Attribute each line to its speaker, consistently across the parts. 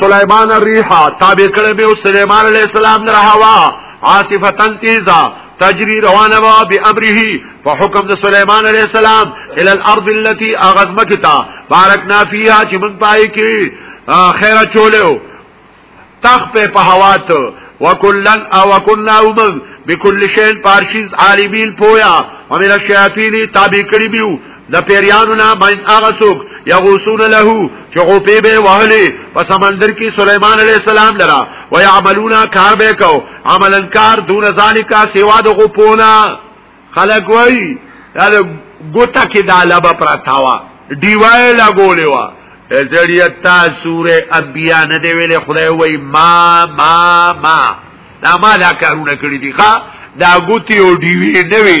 Speaker 1: سليمان الريح تابع کړه به سليمان عليه السلام در هوا عاصفه تنتيزا تجري روانه وا بامره په حکم د سليمان عليه السلام الى الارض التي اغزمکتا بارکنا فيها چې من پای کې خیره چولیو تخ په په هوا ته وکلن او وکنا ومن بكل شيء پارشيز عالمين پویا ومن الشياطين تابع کړی بیو د پیریانو نه باندې هغه څوک یغوسون له چې غوپی به وهلې په سمندر کې سليمان عليه السلام لرا ويعملون کار به کو عملن کار دون ذالک سوا د غوپونا خلق وای دا ګوتا کې د علبه پرتاوا دیوای لا ګولې وا زړیتا سوره انبیاء نه دی ویلې خدای وای ما ما ما دا ما دا کارونه کړی دي ښا دا ګوتی او دیوی نه وی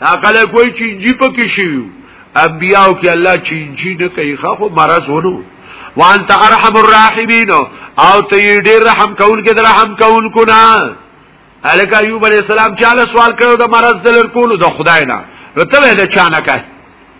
Speaker 1: دا کله کوئی چینجی پکې شیو انبیاو کې الله چینجی نه کوي خو مرض ونو وانت ارحم الراحمین او ته ډیر رحم کول کې رحم کول کو نه الک ایوب علی السلام چې الله سوال کړو د مرض دلر کولو د خدای نه نو ته له چانه کوي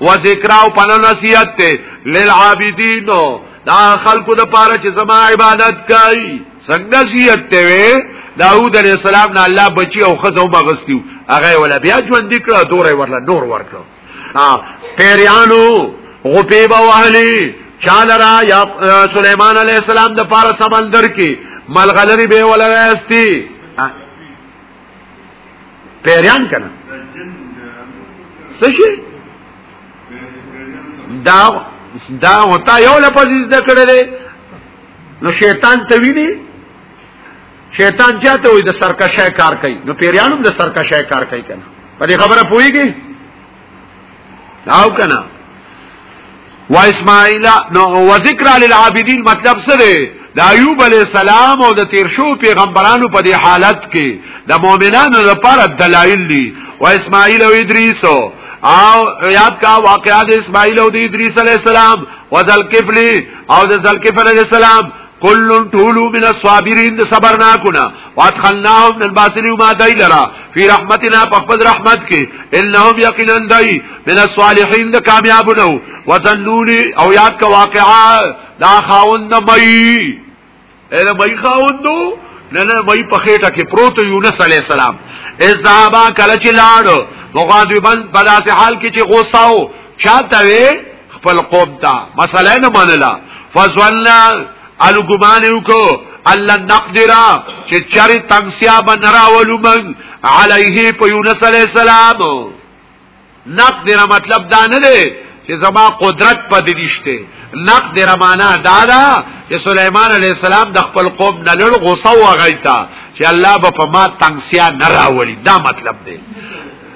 Speaker 1: و ذکر او پنه نصیحت ته للعابدین دا خلقو د پاره چې زما عبادت کوي څنګه نصیحت ته وي داوود علیہ السلام نه الله بچي او خزو مغستیو هغه ولا بیا ژوند کړه دورې ورله نور ورکړه ها پیریانو غپی با واهلی چالرا یا سلیمان علیہ السلام د پاره سمندر کې ملغلری به ولا واستی پیریان کنه سشي دا دا وتا یو لفظ زده کړل نو شیطان ته ویني شیطان چاته وي د سرکشه کار کوي نو پیریانو د سرکشه کار کوي کنه په دې خبره پويږي او کنه و اسماعیل نو و ذکر للعابدین مطلب څه دی د ایوب علی السلام او د تیر شو پیغمبرانو په دې حالت کې د مؤمنانو لپاره دلایل دي و اسماعیل او ادریس او یاد کا واقعات اسماعیل او د ادریس علی السلام و ذل کفلی او د ذل کفل علی السلام کلن طولو من الصابرین د صبر نا کنا وادخلناهم من الباسل ما دای لرا فی رحمتنا پخپد رحمت کې انهم یقینا دای من الصالحین د کامیابونو وزنونی او یاد کا واقعا دا خاوند مئی اله مئی خاوندو نه نه مئی په خېټه کې پروت یونس علی السلام از ذهبا کله چې لاړ مغاضبن په داسې حال کې چې غوسه او چاته وي خپل قوم ته مسله نه منله فزولنا الګمان وکړو الله نقدر چې چری تنگسیا بنراولو من علیه په یونس علی السلام نقدر مطلب دا نه دی چې زما قدرت په دې نشته نقدر معنا دا ده چې سليمان عليه السلام د خپل قوم نه لړ غوسه وغیتا چې الله به په ما تنگسیا نه راولي دا مطلب دی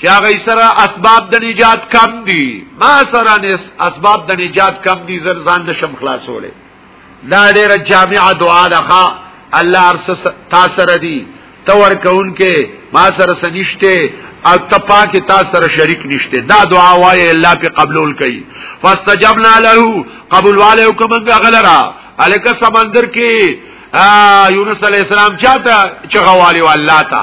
Speaker 1: چې هغه سره اسباب د نجات کم دي ما سره نس اسباب د نجات کم دي زر ځان نشم خلاصولې دا ډېره جامعه دعا ده الله ارس تاسو سره دي تور کون کې ما سره سنشته او تپا کې تاسو سره شریک نشته دا دعا وایي الله په قبول کوي فاستجبنا له قبول والے حکم غلرا الک سمندر کې یونس علی السلام چاته چغوالی والله تا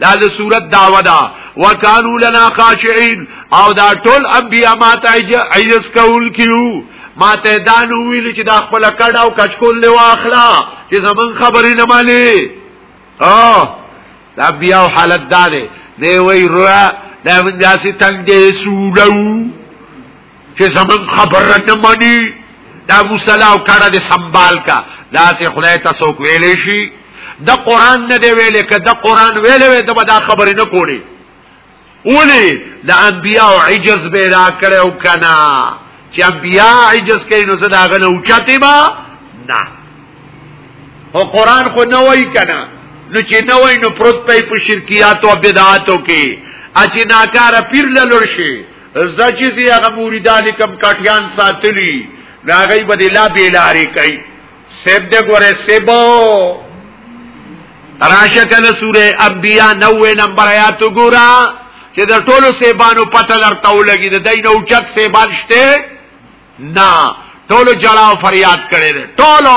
Speaker 1: دا د صورت دعوه ده وکانو لنا خاشعين او دا ټول انبیا ما ته عجز کول کیو ما ته دا نو ویل چې دا خپل کډ او کچکول له واخلا چې زمون خبرې نه مالي او دا بیا حالت دار دی وی را دا من داسې تنگ دی سولو چې زمون خبره نه مانی دا مصلا او کړه د سنبال کا دا چې خدای تاسو ویلې شي د قران نه دی ویلې که د قران ویلې وې ته دا خبره نه کوړي اولی د انبیاء عجز به را کړو کنا چې انبیاء عجز کوي نو زدا غنه اوچته با نه او قران خو نه وای کنا نو چې نه وای نو پروت پې په شرکیات او بدعاتو کې اچیناکار پیر لور شي زچې سي هغه مریدان کم کټیان ساتلی دا غي بده لا بیلاری کوي سیب دې ګوره سیبو راشه کنه سوره انبیاء 90 نمبر آیات ګورا چې د ټولو سیبانو پته درته ولګي د دین او چت سیبان شته نه ټولو جړاو فریاد کړي دي ټولو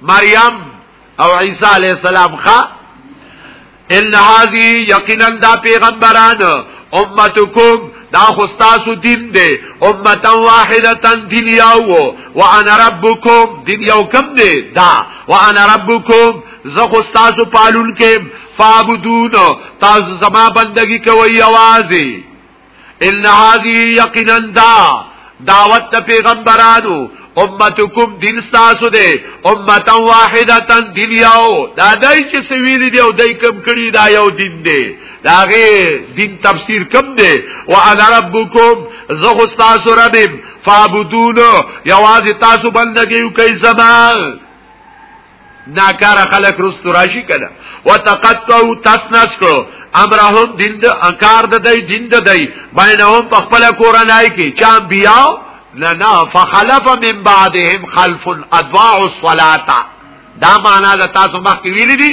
Speaker 1: مریم او عیسی علی السلام خا ان هذه یقینا دا پیغمبران امتکم دا خستاسو دین دی امتا واحدتا دین یاو و انا ربکم دین یاو کم دی دا و انا ربکم زه خستاسو پالون کم فابدون تاسو زما بندگی کوي اوازي ان هذه یقینا دا دعوت ته پیغمبرانو امتکم دین تاسو ده امه واحده دین یو دا دای چې سویل دی او دای کم کړي دا یو دین دی دا غي دین تفسیر کم دی وانا ربکم زه تاسو ربم فعبدون یوازې تاسو بندګیو کوي زمان ناکار خلق رستو راشی کنه وتقطعوا تسنس کو امرهم دین د انکار د دی دین د دی بینهم په خپل کورنۍ کې چا بیا نه نه فخلف من بعدهم خلف اضاعوا الصلاه دا معنا د تاسو مخکې ویل دي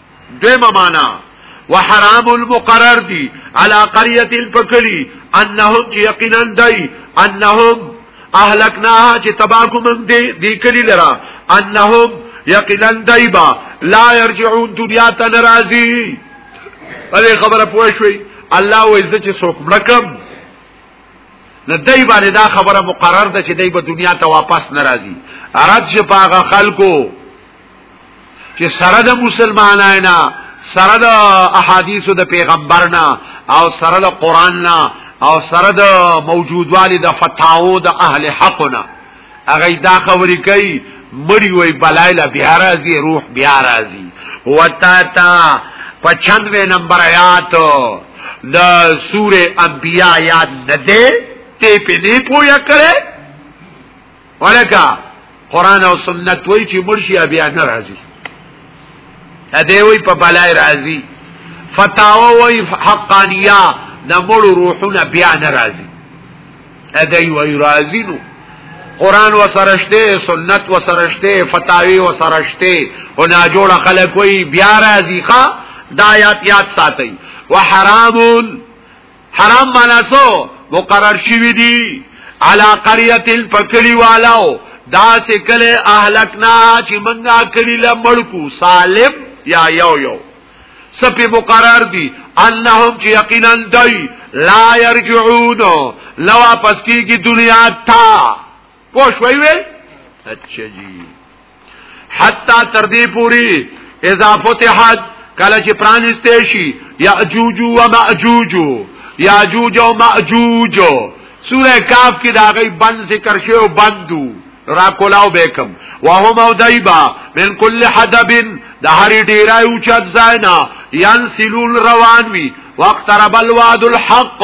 Speaker 1: دیمه معنا وحرام المقرر دی علی قریه الفکلی انهم یقینا دی انهم اهلکناها چې تباکو من دی دی کلی لرا انهم یقینا دایبا لا يرجعون دنیا ته ناراضي دې خبره پوه شوي الله وې زه چې څوک مړکم نه دای باندې دا خبره مقرر ده چې دای په دنیا ته واپس ناراضي عرض چې پاغه خلکو چې سره د مسلمانانو سره د احادیثو د پیغمبرنا او سره د قران نه او سره د موجودوالي د فتاو د اهل حقنا هغه دا خبرې کوي مړی وای بلایله بیا راځي روح بیا راځي وتا تا په 96 نمبر آیات د سوره انبیاء یاد نه ده ته په دې پویا کړې ولکه قران او سنت وای چې مرشي بیا نه راځي اده وای په بلای راځي فتاوا وای حقانیه د مړ روحونه بیا نه راځي اده وای راځي نو قران و سرشته سنت و سرشته فتاوی و سرشته او نا جوړ خلک وای بیا راځي ښا دا یاد یاد ساتي وحرامون حرام معنا سو مقرر شوی دی علا قريه الفکلی والاو دا سکله اهلکنا چې منګه کړي لا مړکو سالم یا یو یو سپی مقرر دی انهم چې یقینا دای لا يرجعون لو واپس کیږي دنیا تا پوه شوي وي اچھا جی حتا تر دې پوری اذا فتحت کله چې پرانسته شي یاجوج و ماجوج یاجوج و ماجوج سوره کاف کې دا غي بند ذکر شوی او بندو را کولاو بیکم وهم او دایبا من کل حدب د هر ډیره او چت زاینا ينسلون روان وی وقترب الواد الحق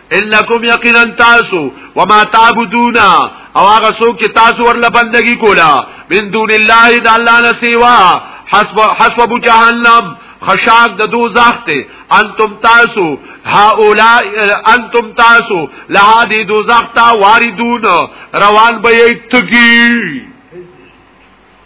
Speaker 1: انکم یقینا تاسو وما تعبدون او هغه څوک چې تاسو ورله بندگی کولا من دون الله د الله نه سیوا حسب حسب جهنم خشاک د دوزخ ته انتم تاسو هؤلاء انتم تاسو لها دی دوزخ ته واردون روان به یې تګي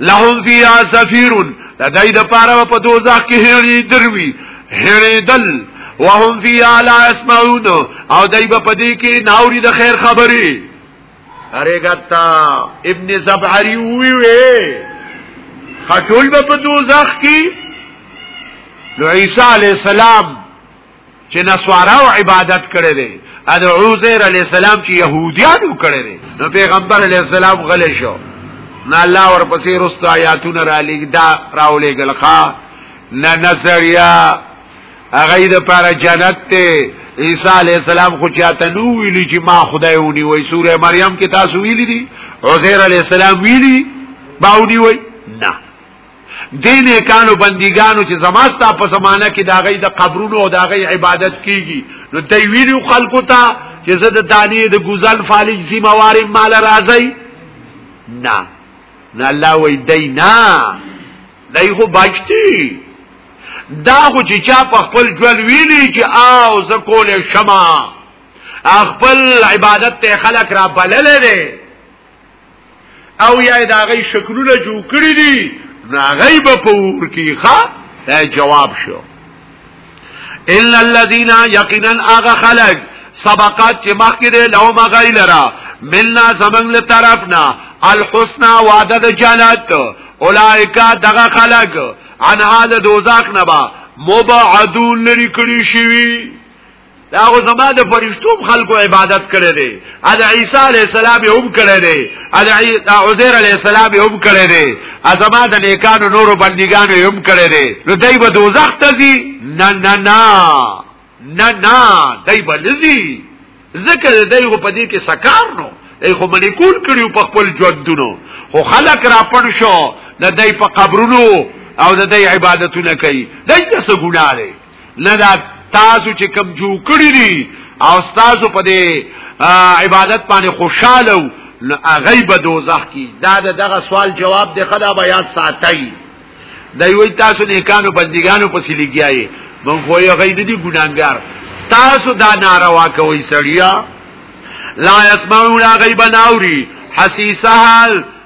Speaker 1: لهم فيها سفير لدای د پاره په دوزخ کې هری دروي هری دل وهم فيها لا اسمعون او دای په پدې کې ناوري د خیر خبري اره ګتا ابن زبعری وی وی خټول په دوزخ کې نو عیسی علی السلام چې نسواراو عبادت کړي دي د عزیر علی السلام چې يهوديانو کړي دي نو پیغمبر علی السلام غلې شو نه الله ورپسې رست آیاتونه را لګ دا راولې ګلخا نه نظریا هغه د پاره جنت ته عیسی علی السلام خو چاته نو ویلی چې ما خدای ونی وای سوره مریم کې تاسو ویلی دي عزیر علی السلام ویلی باونی وای نه دین کانو بندګانو چې زماستا په زمانہ کې دا غي د قبرونو او دا غي عبادت کیږي نو دوی ویلو خلکو ته چې زه د دانی د ګوزل فالج ذمہ وار مال راځي نه نه الله وی دی نه دای خو بچتی دا خو چې چا په خپل ژوند ویلي چې آو زه کولې شمه خپل عبادت ته خلق را بلل دي او یا دا غي شکلونه جوړ کړی دي نو غي به پور کیخه دا جواب شو ان الذين يقينا اغه خلق سبقات چې مخکې له لوم غیلرا ملنا زمنګ له طرفنا الحسنا وعده د جنت اولائکا دغه خلق عن هذا دوزخ نبا مبعدون لري کړی شوی دا هغه زما د فرشتو خلکو عبادت کړي دي اذ عیسی علی السلام یې هم کړي دي اذ عزیر علی السلام یې هم کړي دي ازما د نیکانو نورو بندګانو یې هم کړي دي نو دای به دوزخ ته ځي نه نه نه نه نه دای به لزي ذکر دای غو پدې کې سکار نو دای خو ملکول کړیو په خپل ژوندونو خو خلک را پړ شو د دای په قبرونو او د دای عبادتونه کوي دای څه ګناه لري نه دا تاسو چې کم جو کړی دي او تاسو په دې عبادت باندې خوشاله وو نو غیب دوزخ کی دا دغه سوال جواب دی خدا بیا ساتای دا یو تاسو نه کانو بندګانو په سلیګیای مونږ خو یې غید دي ګډانګار تاسو دا ناروا کوي سړیا لا يسمعون غیب ناوري حسیسه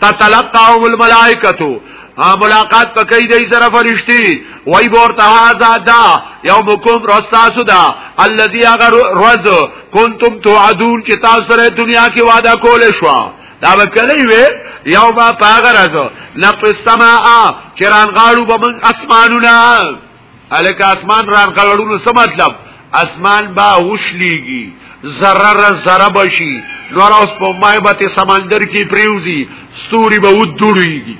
Speaker 1: تتلقاهم الملائکتو ملاقات پکې دی سره فرشتي وای ورته هاذا دا یومکم رستاسو دا الذي اگر روز کنتم توعدون چې تاسو سره دنیا کې وعده کول شو دا وکړی وی یو با پاغه راځو لقسما چران غاړو بمن اسمانونه الک اسمان ران کړهړو څه مطلب اسمان با وشلیږي ضرر ذره بشي نور اوس په مای به سمندر کې پریوزي ستوري به ودوړيږي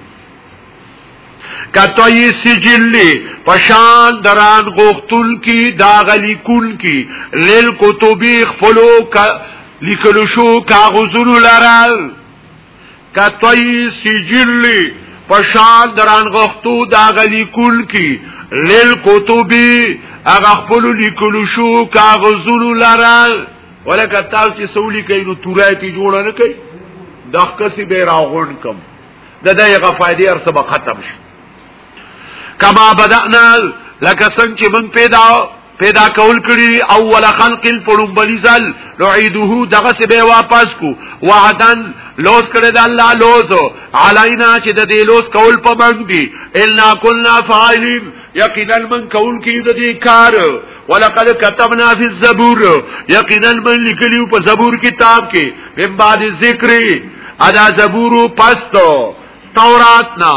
Speaker 1: کته یې سجلی پشان دران غختل کی داغلی کل کی لیل کتبی خپلو لیکلو شو کاغذونو لرال کتوی سجل پشان دران غختو دا غلی کل کی لیل کتبی اغا خپلو لیکلو شو کاغذولو لرال ولکه تاسو چې سولی کوي نو تورایتی جوړ نه کوي دغه کسي به راغون کم د دې غفایدي ارسه به ختم شي کما بدأنا لکه څنګه چې من پیدا پیدا کول کړی اول خلق پړوب بلیزل نعيده دغه سه به واپس کو وعدن لوز کړی د الله لوز علینا چې د دې لوز کول په باندې الا كنا فاعلين یقینا من کول کی د دې کار ولقد كتبنا في الزبور یقینا من لیکلیو په زبور کتاب کې من بعد ذکر ادا زبور پستو تورات نا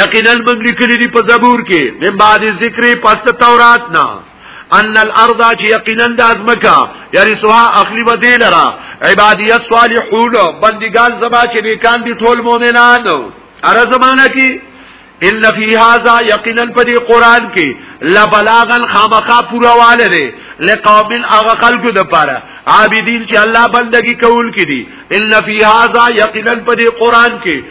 Speaker 1: یقینا موږ لیکلي دي په زبور کې د بعد ذکر پس تورات نه ان الارض چې یقینا د ازمکا یعنی سوا اخلی و دی لرا عبادی الصالحون بندگان زما چې نیکان دي ټول مؤمنان اره زمانہ کې ان فی هذا یقینا په دې قران کې لا بلاغا خامخا پورا واله دی لقوم اغه خلق د پاره عابدین چې الله بندگی کول کړي ان فی هذا یقینا په دې قران کې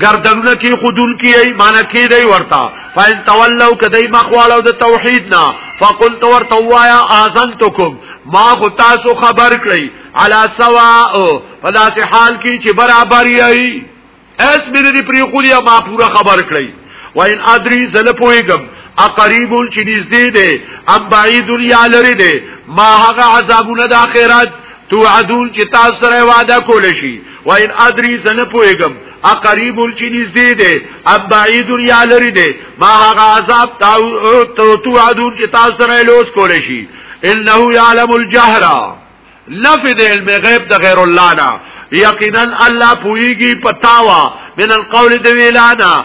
Speaker 1: گردنونه کی خودون کی ای مانا کی دی ورتا فین تولو کدی مخوالو د توحید نا فقل تو ورتا وایا اذنتکم ما خو تاسو خبر کړی علا سوا فداس حال کی چې برابر یی اس مې دې پری خو دی ما پورا خبر کړی وین ادری زل پویګم اقریب چې نږدې دی ام بعید یا لری دی ما هغه عذابونه د اخرت توعدون چې تاسو سره وعده کول شي وان ادري زنه پويګم اقريب چې نږدې دی اب بعيد يا لري دی ما هغه عذاب تو تو عدون چې تاسو سره لوس کول شي انه يعلم الجهر لفظ علم غيب د غیر الله نه یقینا الله پويږي پتاوا من القول د ویلانا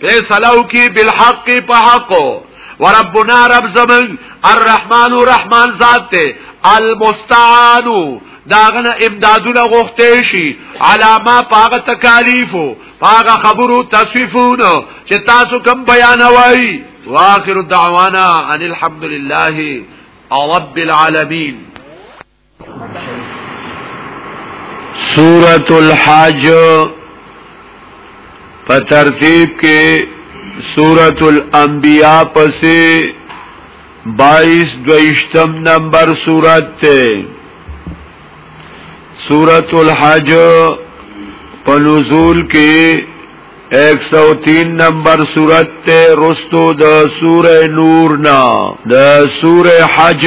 Speaker 1: فیصلو کی بالحق په حق وربنا رب زمن الرحمن الرحمن ذات ته المستعان داغنه امدادونه غوښته شي علامه پاغه تکالیفو پاغه خبرو تصفیفونو چې تاسو کم بیان وای واخر دعوانا ان الحمد لله رب العالمین سورة الحج په ترتیب کې سورة الانبیاء پسې 22 دویشتم نمبر سورت تے سورت الحج په نزول کې 103 نمبر سورت ته رستو د سوره نور نا د سوره حج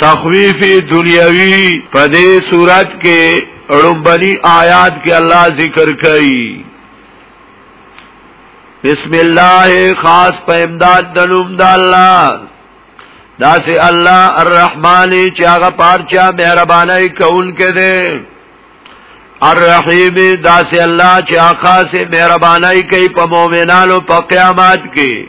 Speaker 1: تخویف دنیاوی په دې صورت کې اړوبني آیات کې الله ذکر کوي بسم الله خاص په امداد دلوم د الله دا سي الله الرحمن چې هغه پارچا مهرباني کول کې ده الرحیم دا سي الله چې خاصه مهرباني کوي په مؤمنانو په قیامت کې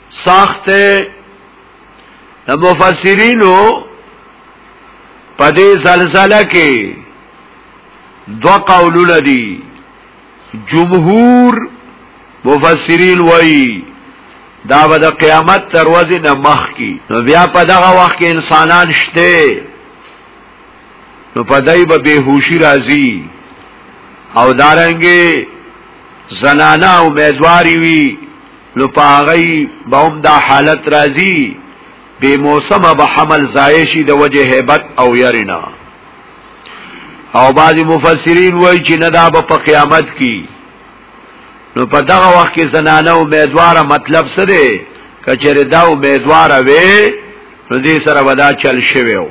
Speaker 1: سخت د مفسرینو په دې زلزلہ کې دو قولونه دي جمهور مفسرین وایي دا به د قیامت تر ورځې نه مخ کی نو بیا په دغه وخت کې انسانان شته نو په دای به بهوشي راځي او دارنګي زنانه امیدواری وی نو پاغی باوم دا حالت راځي بے موسمه به حمل زایشی د وجه هیبت او یرنا او بعضی مفسرین وای چې نه دا په قیامت کې نو په دغه وخت کې زنانه امیدواره مطلب څه دی کچره دا امیدواره وي نو دې سره ودا چل شوی و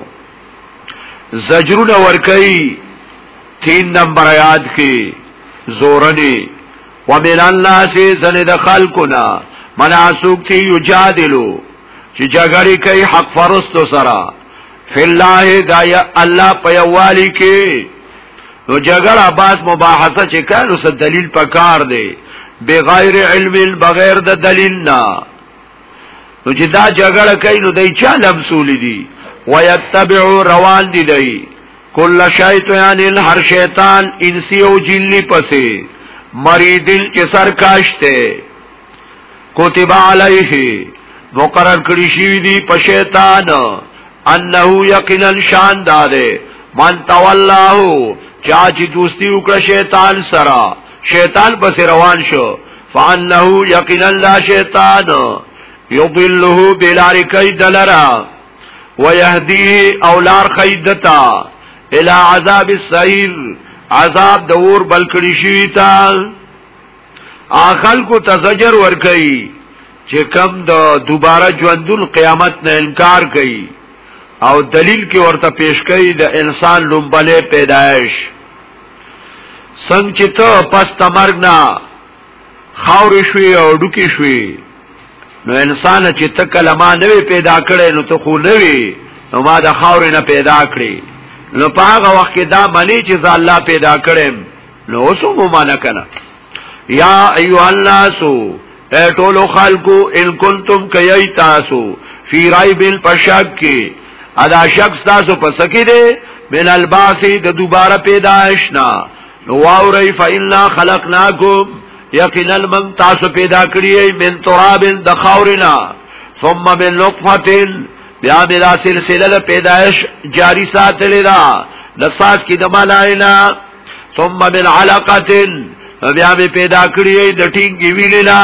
Speaker 1: زجرونه ورکي 3 نمبر آیات کې زورنی ومن الناس زنه د خلقنا من اسوک تی یجادلو چې جګړه کوي حق فرستو سره فی الله دا یا الله په یوالي کې نو جګړه باز مباحثه چې کانو څه دلیل پکار دی بغیر علم بغیر د دلیل نه نو چې دا جګړه کوي نو دای چا لمسول دي ويتبعوا روان دي دی کل شیطان هر شیطان انسی او جنلی پسې مریدل چې سر کاشته کتب علیه مقرر کړی شی دی په شیطان انه یقینا شان داده من تولاه چا چې دوستی وکړه شیطان سره شیطان پسې روان شو فانه یقینا لا شیطان یضله بلار کیدلرا ويهديه او لار خيدتا الى عذاب السعير عذاب د اور بلکړی شوی تا اخل کو تزجر ور کوي چې کم د دوباره ژوندون قیامت نه انکار کوي او دلیل کې ورته پیش کوي د انسان لومبله پیدایش څنګه چې ته پس تمرګ نه خاورې شوې او ډوکی شوې نو انسان چې ته کلمه نه پیدا کړې نو ته خو نه وي نو ما د خاورې نه پیدا کړې نو په هغه وخت کې دا منی چې ځا الله پیدا کړم نو اوس مو معنا کنه یا ایو الناس اے ټول خلقو ان کنتم کای تاسو فی رای بل پشک کې ادا شخص تاسو پسکې دي من الباسی د دوباره پیدائش نه نو واوري فإنا خلقناکم یقینا من تاسو پیدا کړی من تراب د خاورنا ثم من لطفه بیا بلا سلسله پیدائش جاری ساتلی دا لساس کی دمالاینا ثم من علقه بیا می پیدا کړی د ټینګ ویلینا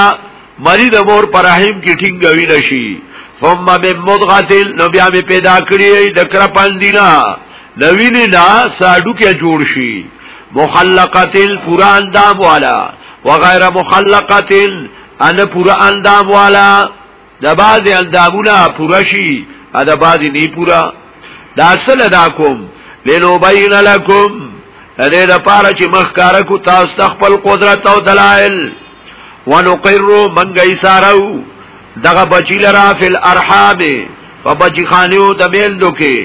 Speaker 1: مری د مور پر رحم کې ټینګ وی نشي ثم من مدغه نو بیا می پیدا کړی د کر پندینا لوینه لا ساډو کې جوړ شي مخلقتل پورا اندام والا وغیر مخلقتل ان پورا اندام والا د باز اندامونه پورا شي ا د باز نه پورا دا اصل دا کوم لینو بین لکم دې د پاره چې مخکاره کو تاسو خپل قدرت او دلایل ونقر منګ ایسارو دغه بچی لرا فی الارحام په بچی خانیو د میل دوکې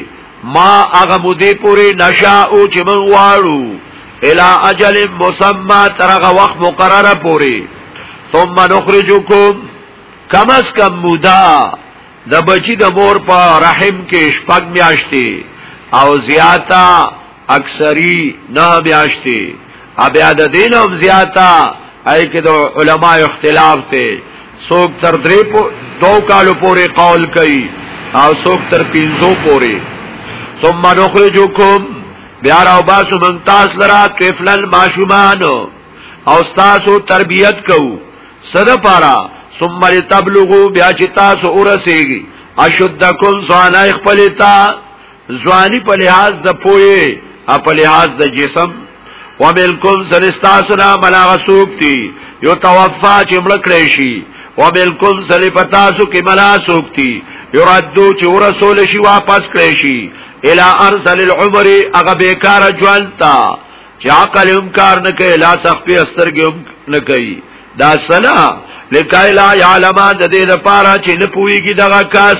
Speaker 1: ما هغه مودې پورې نشا او چې من واړو الی اجل مسمى ترغه وخت مقرره پورې ثم نخرجکم کم از کم مودا د بچی د مور په رحم کې شپږ میاشتې او زیاته اکثری نه میاشتې بیا د دین هم زیاته ای کې د علما اختلاف ته څوک تر درې په دو کالو پورې قول کوي او څوک تر پنځو پورې ثم نخرجکم بیا راو باسو من تاس لرا طفلن ماشومان او تاسو تربیت کو صد پارا ثم لتبلغو بیا چې تاسو ورسیږي اشدکم سوانا خپلتا ځواني په لحاظ د پوهې او په لحاظ د جسم وملکم سرستاسنا ملا غسوک تی یو توفا چې مړ کړی شي وملکم سلفتاسو کې ملا سوک تی یو ردو چې ورسول شي واپس کړی شي الى ارسل العمر هغه بیکار ژوند تا چې عقل هم کار نه کوي لا سخپي استرګي هم نه کوي دا سلا لکای لا یعلم د دې لپاره چې نه پويږي دغه کس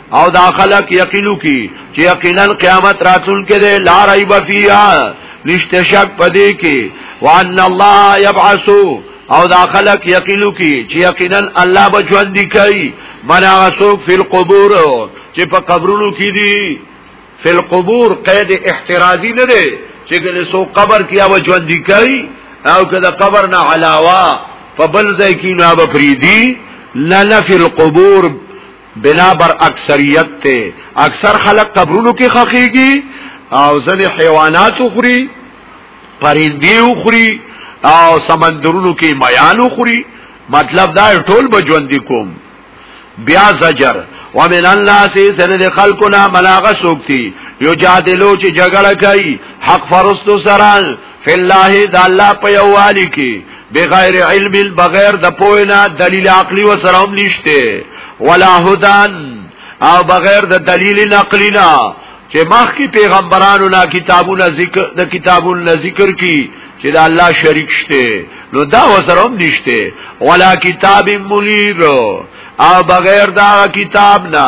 Speaker 1: او دا خلق یقینو کی چې یقینا قیامت راتل کې ده لا ریب فیها نشته شک پدې کې وان الله یبعثو او دا خلق یقینو کی چې یقینا الله به ژوند کوي منا وسوق فی القبور چې په قبرونو کې دي فی القبور قید احترازی نه ده چې ګل سو قبر کې او ژوند کوي او کله قبر نه علاوه په بل ځای کې نه به فریدي لا فی القبور بنا بر اکثریت ته اکثر خلک قبرونو کې خخېږي او ځنې حیوانات خوري پرندې خوري او سمندرونو کې میان خوري مطلب دا ټول به ژوند کوم بیا زجر ومن الناس سند خلقنا ملاغه سوکتی یو جادلو چې جګړه کوي حق فرستو سره فی الله د الله په یووالي کې بغیر علم بغیر د پوینا دلیل عقلی و سره هم نشته ولا هدان او بغیر د دلیل نقلی نه چې مخکې پیغمبرانو لا کتابونه ذکر د کتابونو ذکر کی چې د الله شریک شته نو دا و سره هم نشته ولا کتاب ملیر او بغیر دا کتاب نه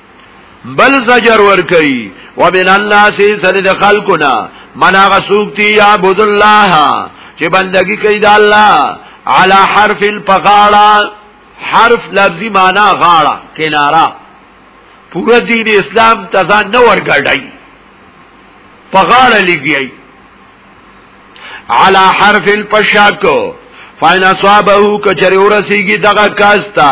Speaker 1: بل زجر ور کوي ومن الناس سن د خلقنا من هغه سوکتی یا عبد الله چې بندگی کوي د الله على حرف الفقاړه حرف لفظي معنا غاړه کنارا پورا دین اسلام تزان نه ورګړای فقاړه لګیای علا حرف پشاکو فاین اصابه کچری ورسیږي دغه کاستا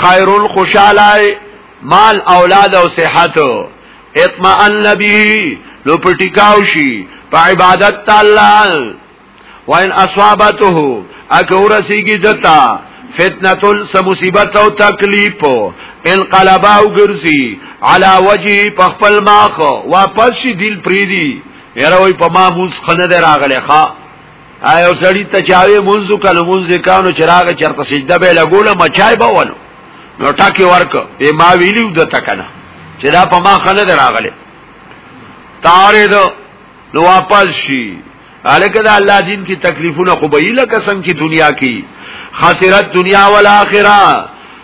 Speaker 1: خیر خوشاله مال اولاد او صحت اطمئن به نو پټیکاو شي په عبادت تعالی وان اصابته اګه ورسیږي دتا فتنه سم مصیبت او تکلیف انقلب او ګرځي علا وجه په خپل ماخ واپس شي دل پریدي یاره وای په ما موز خنه ده راغله ښا آیا سړی ته چاوي منځو کله منځ کانو چراغ چرته سجده به لګوله مچای به ونه نو ټاکي ورک به ما ویلیو د تکنه چې دا په ما خنه ده راغله تاره دو نو واپس شي الکه دا الله دین کی تکلیفونه خو به لکه څنګه کی دنیا کی خسرت دنیا والآخرہ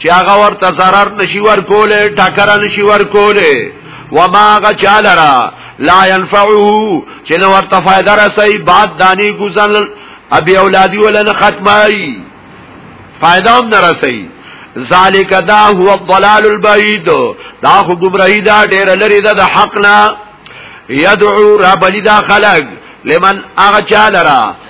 Speaker 1: چې هغه ورته zarar نشي ورکوله ټاکره نشي ورکوله وما غچالرا لا ينفعه چې نو ورته فائدہ رسي بعد دانی گزل ابي اولادي ولن ختمای فائدہ هم نه رسي ذالک دا هو الضلال البعید دا خو گمراهی دا ډیر لري دا د حق نه يدعو رب لدا خلق لمن اغچالرا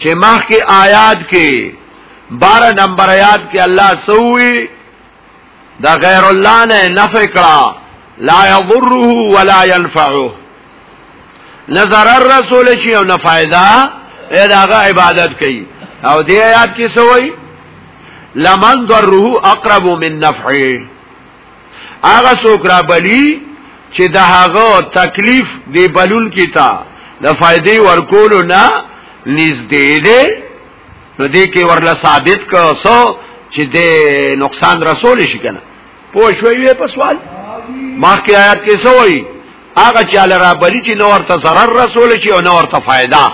Speaker 1: چې مخ کې آیات کې 12 نمبر آیات کې الله سووي دا غیر الله نه نفع کړه لا یضره ولا ينفعه نظر الرسول شي او نه فائدہ داغه عبادت کوي او دې آیات کې سووي لمن ضره اقرب من نفعه هغه څوک را بلی چې د هغه تکلیف دی بلون کی تا د فائدې ورکولو نه نږدې دی نو دې کې ورله ثابت کو سو چې د نقصان رسول شي کنه پوه شوې په سوال مخکې آیات کې سوې هغه چې علی را بلی چې نو ورته zarar رسول شي او نو ورته فائدہ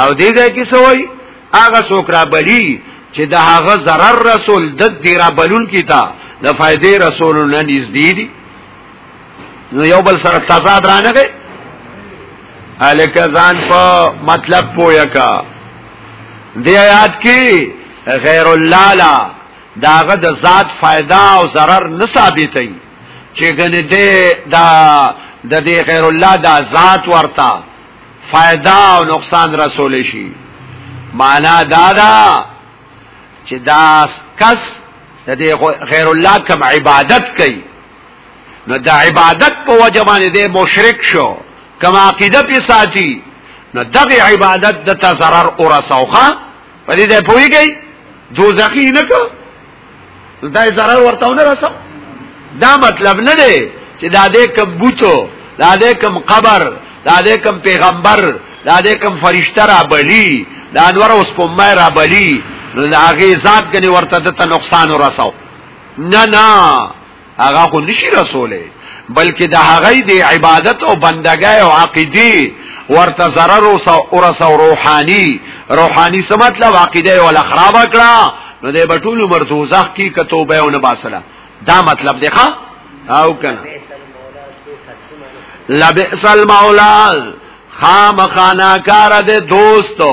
Speaker 1: او دې ځای کې سوې هغه څوک را بلی چې د هغه zarar رسول د دې را بلون کیتا د فائدې رسول نه نږدې دي نو یو بل سره تضاد را نه غي الک ځان په مطلب پویا کا دې آیات کې غیر الله لا داغه د ذات فائدہ او zarar نه ثابتې چې ګنې دې دا د دې غیر الله دا ذات ورتا فائدہ او نقصان رسول شي معنا دا دا چې دا کس د غیر الله کوم عبادت کوي نو د عبادت په وجه باندې د مشرک شو کوم عقیده په ساتي نو دغه عبادت د تزرر او رسوخه په دې پويږي دوزخی نه کو دا zarar ورته نه رسو دا مطلب نه دی چې دا دې کم بوتو دا دې کم قبر دا دې کم پیغمبر دا دې کم فرشتہ را بلی دا انور اوس په مې را بلی دا هغه ذات کني ورته د نقصان ورسو نه نه هغه خو نشي رسوله بلکې د هغه د عبادت او بندګۍ او عقیده ورته zarar او ورس او روحاني روحاني څه مطلب عقیده او الاخراب کړه نو د بټول عمر دوزخ کی کتوبه او نه باسلا دا مطلب دی ښا او کنه لبئس المولى خامخانا کار د دوستو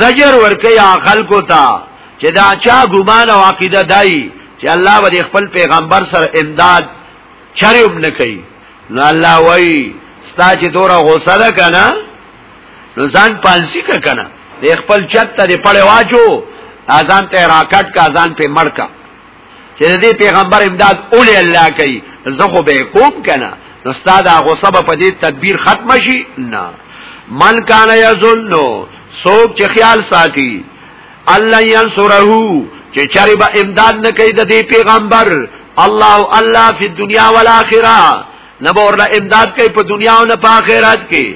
Speaker 1: زجر ورکی یا خلقو تا چې دا چا ګمان او عقیده دای چې الله به خپل پیغمبر سره امداد چرېوب نه کوي نو الله وای ستا چې دورا غوسه ده کنه نو ځان پانسی کا کنه د خپل چت ته پړې واچو اذان ته راکټ کا اذان په مړ کا چې دې پیغمبر امداد اولې الله کوي زه خو به کوم کنه نو استاد هغه سبب په دې تدبیر ختم شي نه من کان یظنو سوک چې خیال ساتي الله ينصره چې چاري به امداد نه کوي د دې پیغمبر الله الله فی دنیا والآخرہ نبور له امداد کوي په دنیا او نه په آخرت کې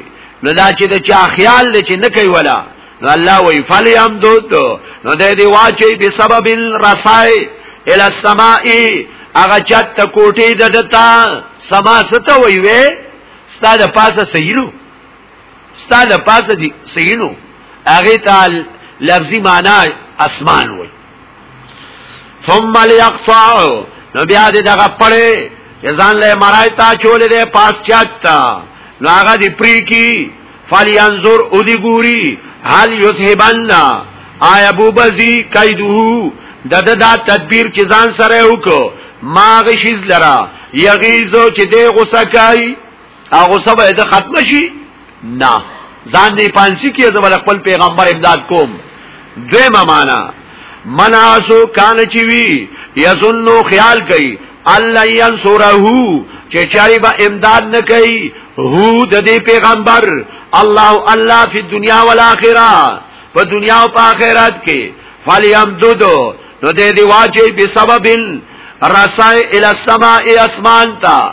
Speaker 1: نو دا چې د چا خیال لې چې نه کوي ولا نو الله وی فلیم دود نو د دې واچي به سبب الرسای الى السماء هغه چت کوټي ددتا سما ستا وی وی ستا د پاسه سهیلو ستا د پاسه دی سهیلو هغه ته لفظي معنی اسمان وی ثم ليقطعوا نو بیا دې دغه پړې ځان له مرای تا چولې دې پاس چاته نو هغه دې پری کی فلینظر او دی ګوري هل یذهبنا آیا ابو بزی کیدو د د دا تدبیر چې ځان سره وکړو ما غشیز لرا یغیزو چې دی غوسه کوي هغه سبا د ختم شي نه ځان دې پانسی کې زبر خپل پیغمبر امداد کوم دویمه معنا مناسو کان چی وی یظنو خیال کوي الله ينصره چې چاري به امداد نه کوي هو د دې پیغمبر الله الله فی دنیا والآخرہ په دنیا او په آخرت کې فلیمددو نو دې دی واجب بسبب رسای الى السماء اسمان تا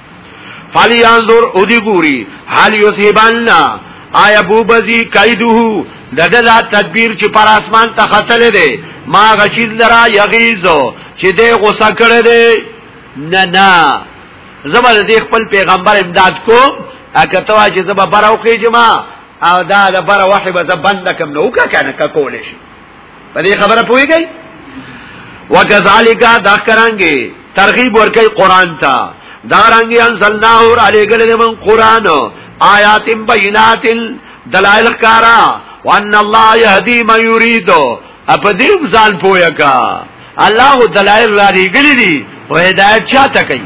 Speaker 1: فلی انظر او دی ګوري حال یصحبنا آیا بو بزی قیدو د د تدبیر چې پر اسمان ته خطلې دی ما غشیز لرا یغیزو چې دی غوسه کړی دی نه نه زبر دې خپل پیغمبر امداد کو اګه توا چې زبر براو کې جما او دا د بر وحی به بند کم نو کا کنه کا کولې شي په دې خبره پوهیږئ وکذالک دا کرانګي ترغیب ورکي قران ته دا رنګي انزلناه اور علیګل من قران آیات بینات دلائل کارا وان الله يهدي ما يريد په دې ځان پویا کا الله دلائل را لګلې دي او هدایت چاته کوي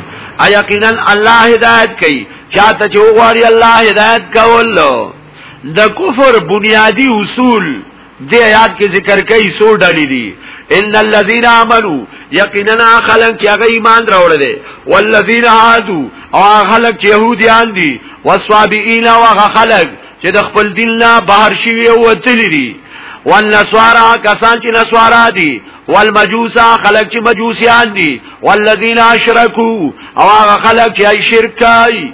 Speaker 1: یقینا الله هدایت کوي چاته چې وغواړي الله هدایت کول د کفر بنیادی اصول دې آیات کې ذکر کوي سو ډلې دي ان الذين امنوا یقینا خلق چې هغه ایمان راوړل والذین هادو او خلق چې يهوديان دي وسوابئین او هغه خلق چې د خپل دین نه بهر شوی او وتلی دي والنسوارا کسان چې نسوارا دي والمجوسا خلق چې مجوسیان دي والذین اشرکو او هغه خلق چې شرک کوي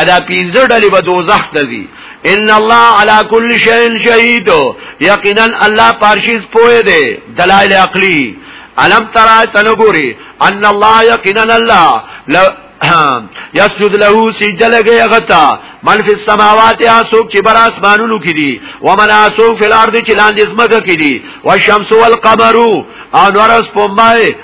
Speaker 1: ادا پینځه ډلې به دوزخ ته ځي ان الله على كل شيء شهيد یقینا الله پارشیز پوهه دی دلایل عقلی علم ترى تنغوري ان الله یقینا الله یسجد له سجده لګي غتا من فی السماوات اسوک چې بر اسمانونو کې دي ومن اسوک فی الارض چې لاندې زمګه کې دي والشمس والقمر او نور اس په مای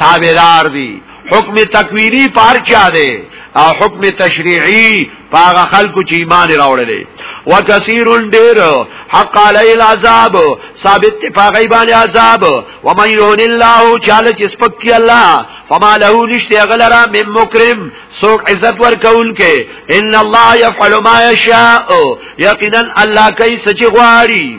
Speaker 1: تابعدار دي حکم تکوینی پار چا دی او حکم تشریعی پاغه خلکو چې ایمان راوړلې وکثیر ډیر حق علی العذاب ثابت پاغه باندې عذاب و من یهن الله چاله چې سپک کی الله فما له نشته غلرا من مکرم سوق عزت ور کول کې ان الله یفعل ما یشاء یقینا الله کوي سچ غواړي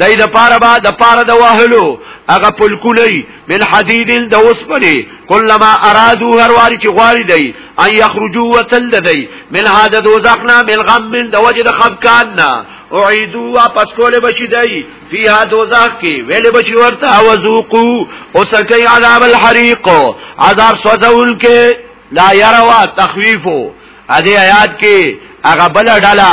Speaker 1: دای د پاره با د پاره د وهلو هغه پلکولې من حدید د وسپنه کلمہ ارادو هر واری چې غواړي دی ان یخرجو وتل دی من هذا دوزخنا من غم من د وجه د خفقان نه اعیدو واپس کول بشی دی فیها دوزخ کی ویل بشی ورته وذوقو او سکی عذاب الحریق عذاب سوزول کې لا يروا تخویفو ا دې آیات کې هغه بل ډلا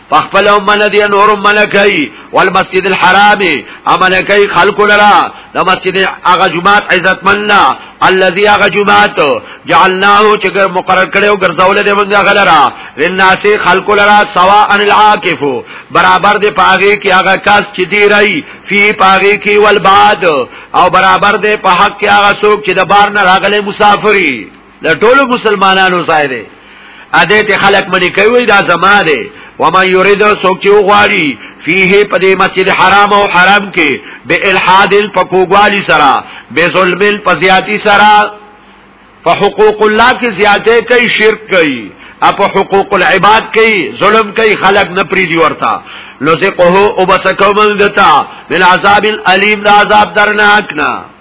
Speaker 1: فخپل امن دی نور امن کئی والمسجد الحرام امن کئی خلق لرا دا مسجد اغا جماعت عزت مننا الذي اغا جماعت جعلناه چې مقرر کړو ګرځول دی موږ غلرا للناس خلق لرا سواء العاكف برابر دی پاغي کې اغا کاس چې دی رہی فی پاغي کې والبعد او برابر دی په حق کې اغا څوک چې د بار نه راغلي مسافری د ټولو مسلمانانو ځای دی اده ته خلق منی کوي دا زما دی و ما یرید سوک چې غواړي فيه په دې مسجد حرام او حرام کې به الحاد فقوغوالی سرا به ظلم پزیاتی سرا په حقوق الله کې زیاته کوي شرک کوي اپ حقوق العباد کوي ظلم کوي خلق نه پری دی ورته لوزه قهو او بسکو من دتا من عذاب الالم دا عذاب درناک نه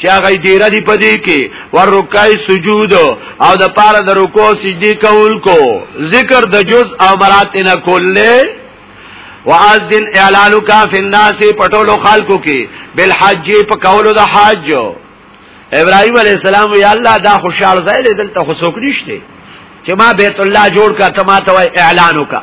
Speaker 1: چې هغه دیره دی پدې کې ور رکای سجود او د پاره د رکوع سجدي کول کو ذکر د جز او مراتب نه کولې واذن اعلانک فی الناس پټولو خلقو کې بالحج په کولو د حج ابراهيم عليه السلام یا الله دا خوشاله ځای دی دلته خو څوک نشته چې ما بیت الله جوړ کا ته ما ته اعلان وکا